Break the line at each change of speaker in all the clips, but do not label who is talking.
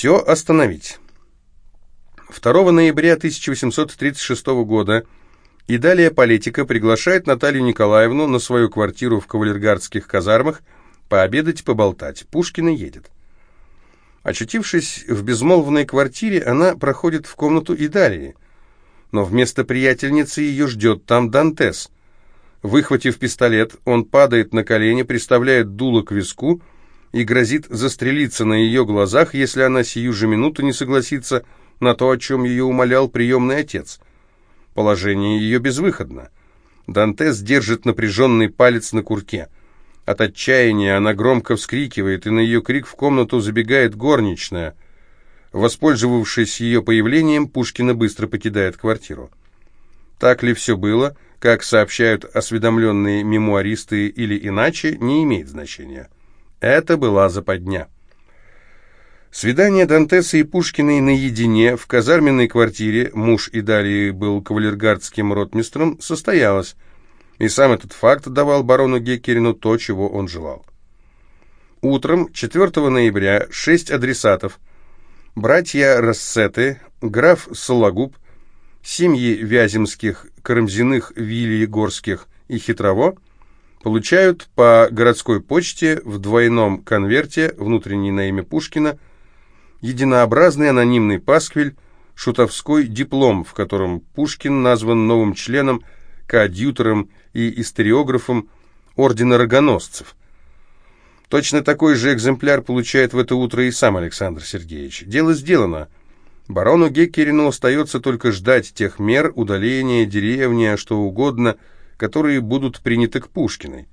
Все остановить. 2 ноября 1836 года и далее политика приглашает Наталью Николаевну на свою квартиру в кавалергардских казармах пообедать, поболтать. Пушкина едет. Очутившись в безмолвной квартире, она проходит в комнату Идалии. Но вместо приятельницы ее ждет там Дантес. Выхватив пистолет, он падает на колени, приставляет дуло к виску и грозит застрелиться на ее глазах, если она сию же минуту не согласится на то, о чем ее умолял приемный отец. Положение ее безвыходно. Дантес держит напряженный палец на курке – от отчаяния она громко вскрикивает, и на ее крик в комнату забегает горничная. Воспользовавшись ее появлением, Пушкина быстро покидает квартиру. Так ли все было, как сообщают осведомленные мемуаристы или иначе, не имеет значения. Это была западня. Свидание Дантеса и Пушкиной наедине в казарменной квартире, муж и далее был кавалергардским ротмистром, состоялось. И сам этот факт давал барону Геккерину то, чего он желал. Утром 4 ноября шесть адресатов, братья Рассеты, граф Сологуб, семьи Вяземских, Карамзиных, Вильегорских и Хитрово получают по городской почте в двойном конверте, внутренний на имя Пушкина, единообразный анонимный пасквиль, шутовской диплом, в котором Пушкин назван новым членом, коадьютором и историографом ордена рогоносцев. Точно такой же экземпляр получает в это утро и сам Александр Сергеевич. Дело сделано. Барону Геккерину остается только ждать тех мер, удаления деревни, а что угодно, которые будут приняты к Пушкиной.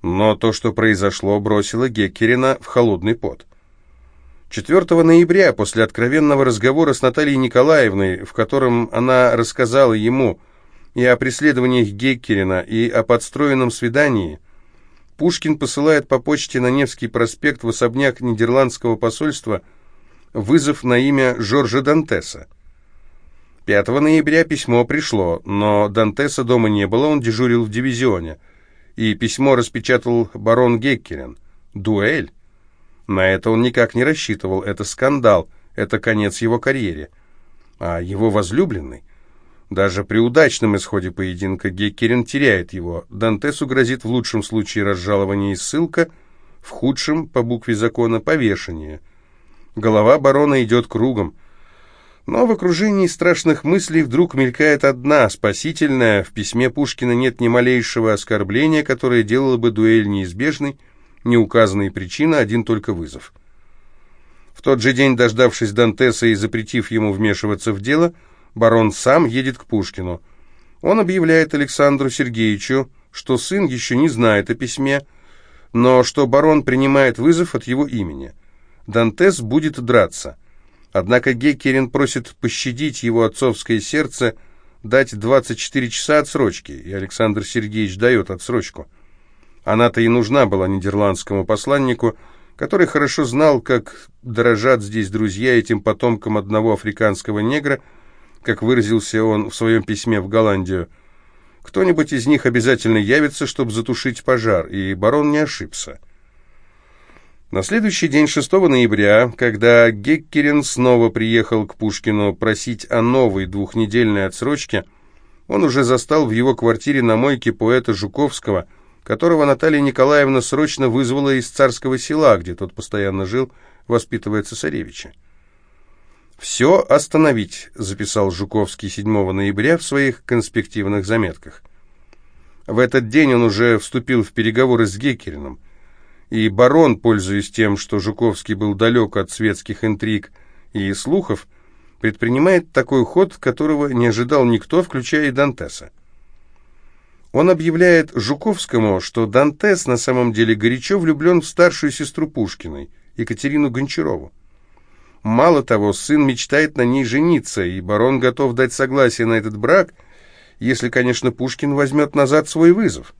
Но то, что произошло, бросило Геккерина в холодный пот. 4 ноября, после откровенного разговора с Натальей Николаевной, в котором она рассказала ему и о преследованиях Геккерина, и о подстроенном свидании, Пушкин посылает по почте на Невский проспект в особняк Нидерландского посольства вызов на имя Жоржа Дантеса. 5 ноября письмо пришло, но Дантеса дома не было, он дежурил в дивизионе, и письмо распечатал барон Геккерин. Дуэль? На это он никак не рассчитывал, это скандал, это конец его карьере. А его возлюбленный? Даже при удачном исходе поединка Геккерин теряет его. Дантесу грозит в лучшем случае разжалование и ссылка, в худшем, по букве закона, повешение. Голова барона идет кругом. Но в окружении страшных мыслей вдруг мелькает одна, спасительная. В письме Пушкина нет ни малейшего оскорбления, которое делало бы дуэль неизбежной, не указанной причина, один только вызов. В тот же день, дождавшись Дантеса и запретив ему вмешиваться в дело, барон сам едет к Пушкину. Он объявляет Александру Сергеевичу, что сын еще не знает о письме, но что барон принимает вызов от его имени. Дантес будет драться. Однако Геккерин просит пощадить его отцовское сердце, дать 24 часа отсрочки, и Александр Сергеевич дает отсрочку. Она-то и нужна была нидерландскому посланнику, который хорошо знал, как дорожат здесь друзья этим потомкам одного африканского негра, как выразился он в своем письме в Голландию. Кто-нибудь из них обязательно явится, чтобы затушить пожар, и барон не ошибся. На следующий день, 6 ноября, когда Геккерин снова приехал к Пушкину просить о новой двухнедельной отсрочке, он уже застал в его квартире на мойке поэта Жуковского, которого Наталья Николаевна срочно вызвала из царского села, где тот постоянно жил, воспитывая цесаревича. «Все остановить», — записал Жуковский 7 ноября в своих конспективных заметках. В этот день он уже вступил в переговоры с Геккерином, и барон, пользуясь тем, что Жуковский был далек от светских интриг и слухов, предпринимает такой ход, которого не ожидал никто, включая и Дантеса. Он объявляет Жуковскому, что Дантес на самом деле горячо влюблен в старшую сестру Пушкиной, Екатерину Гончарову. Мало того, сын мечтает на ней жениться, и барон готов дать согласие на этот брак, если, конечно, Пушкин возьмет назад свой вызов.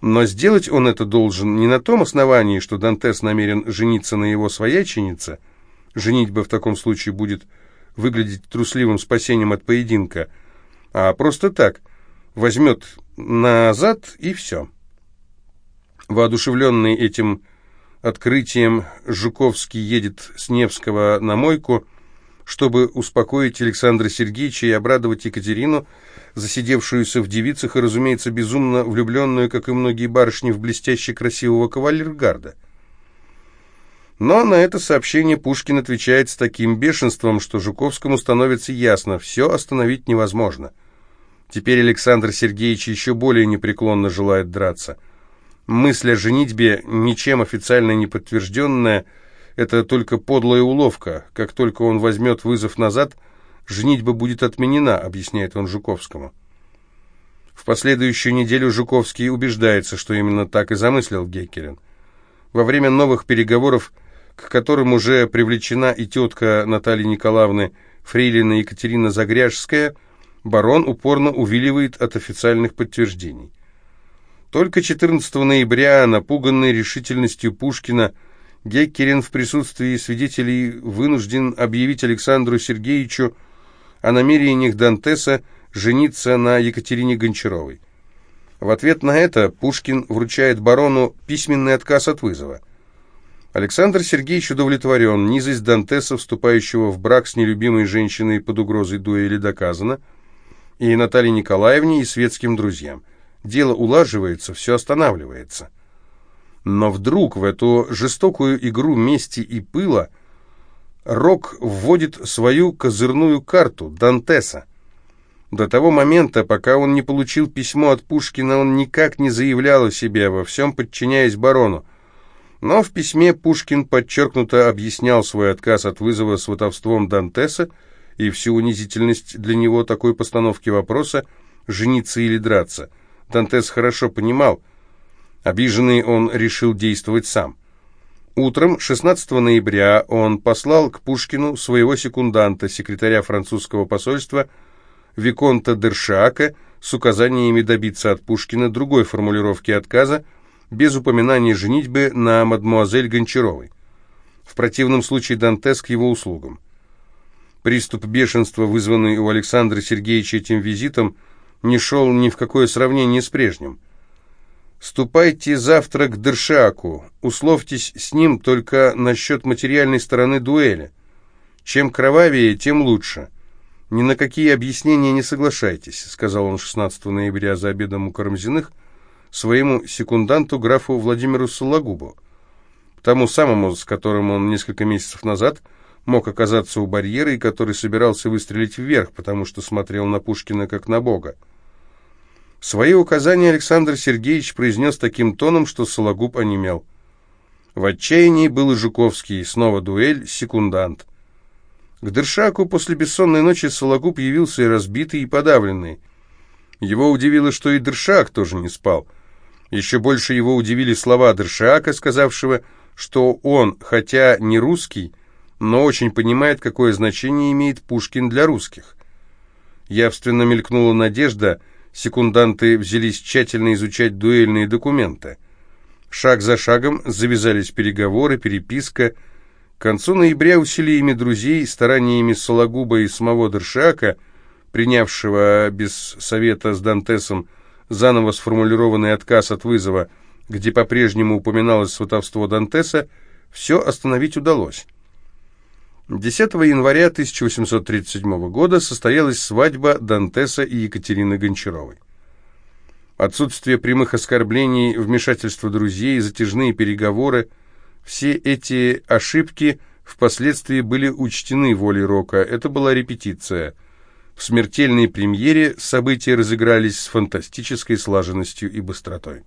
Но сделать он это должен не на том основании, что Дантес намерен жениться на его свояченице, женитьба в таком случае будет выглядеть трусливым спасением от поединка, а просто так, возьмет назад и все. Воодушевленный этим открытием Жуковский едет с Невского на мойку, чтобы успокоить Александра Сергеевича и обрадовать Екатерину, засидевшуюся в девицах и, разумеется, безумно влюбленную, как и многие барышни, в блестяще красивого кавалергарда. Но на это сообщение Пушкин отвечает с таким бешенством, что Жуковскому становится ясно, все остановить невозможно. Теперь Александр Сергеевич еще более непреклонно желает драться. Мысль о женитьбе, ничем официально не подтвержденная, это только подлая уловка. Как только он возьмет вызов назад, женитьба будет отменена, объясняет он Жуковскому. В последующую неделю Жуковский убеждается, что именно так и замыслил Геккерин. Во время новых переговоров к которым уже привлечена и тетка Натальи Николаевны Фрейлина Екатерина Загряжская, барон упорно увиливает от официальных подтверждений. Только 14 ноября, напуганный решительностью Пушкина, Геккерин в присутствии свидетелей вынужден объявить Александру Сергеевичу о намерениях Дантеса жениться на Екатерине Гончаровой. В ответ на это Пушкин вручает барону письменный отказ от вызова – Александр Сергеевич удовлетворен. Низость Дантеса, вступающего в брак с нелюбимой женщиной под угрозой дуэли, доказана. И Наталье Николаевне, и светским друзьям. Дело улаживается, все останавливается. Но вдруг в эту жестокую игру мести и пыла Рок вводит свою козырную карту Дантеса. До того момента, пока он не получил письмо от Пушкина, он никак не заявлял о себе, во всем подчиняясь барону. Но в письме Пушкин подчеркнуто объяснял свой отказ от вызова сватовством Дантеса и всю унизительность для него такой постановки вопроса «жениться или драться». Дантес хорошо понимал, обиженный он решил действовать сам. Утром 16 ноября он послал к Пушкину своего секунданта, секретаря французского посольства Виконта Дершака, с указаниями добиться от Пушкина другой формулировки отказа, без упоминания женитьбы на мадмуазель Гончаровой. В противном случае Дантес к его услугам. Приступ бешенства, вызванный у Александра Сергеевича этим визитом, не шел ни в какое сравнение с прежним. «Ступайте завтра к Дершаку, условьтесь с ним только насчет материальной стороны дуэли. Чем кровавее, тем лучше. Ни на какие объяснения не соглашайтесь», — сказал он 16 ноября за обедом у Карамзиных, своему секунданту графу Владимиру Сологубу, тому самому, с которым он несколько месяцев назад мог оказаться у барьера и который собирался выстрелить вверх, потому что смотрел на Пушкина как на бога. Свои указания Александр Сергеевич произнес таким тоном, что Сологуб онемел. В отчаянии был и Жуковский, снова дуэль, секундант. К Дершаку после бессонной ночи Сологуб явился и разбитый, и подавленный. Его удивило, что и Дершак тоже не спал — еще больше его удивили слова Дершака, сказавшего, что он, хотя не русский, но очень понимает, какое значение имеет Пушкин для русских. Явственно мелькнула надежда, секунданты взялись тщательно изучать дуэльные документы. Шаг за шагом завязались переговоры, переписка. К концу ноября усилиями друзей, стараниями Сологуба и самого Дершака, принявшего без совета с Дантесом заново сформулированный отказ от вызова, где по-прежнему упоминалось сватовство Дантеса, все остановить удалось. 10 января 1837 года состоялась свадьба Дантеса и Екатерины Гончаровой. Отсутствие прямых оскорблений, вмешательство друзей, затяжные переговоры – все эти ошибки впоследствии были учтены волей Рока. Это была репетиция – в смертельной премьере события разыгрались с фантастической слаженностью и быстротой.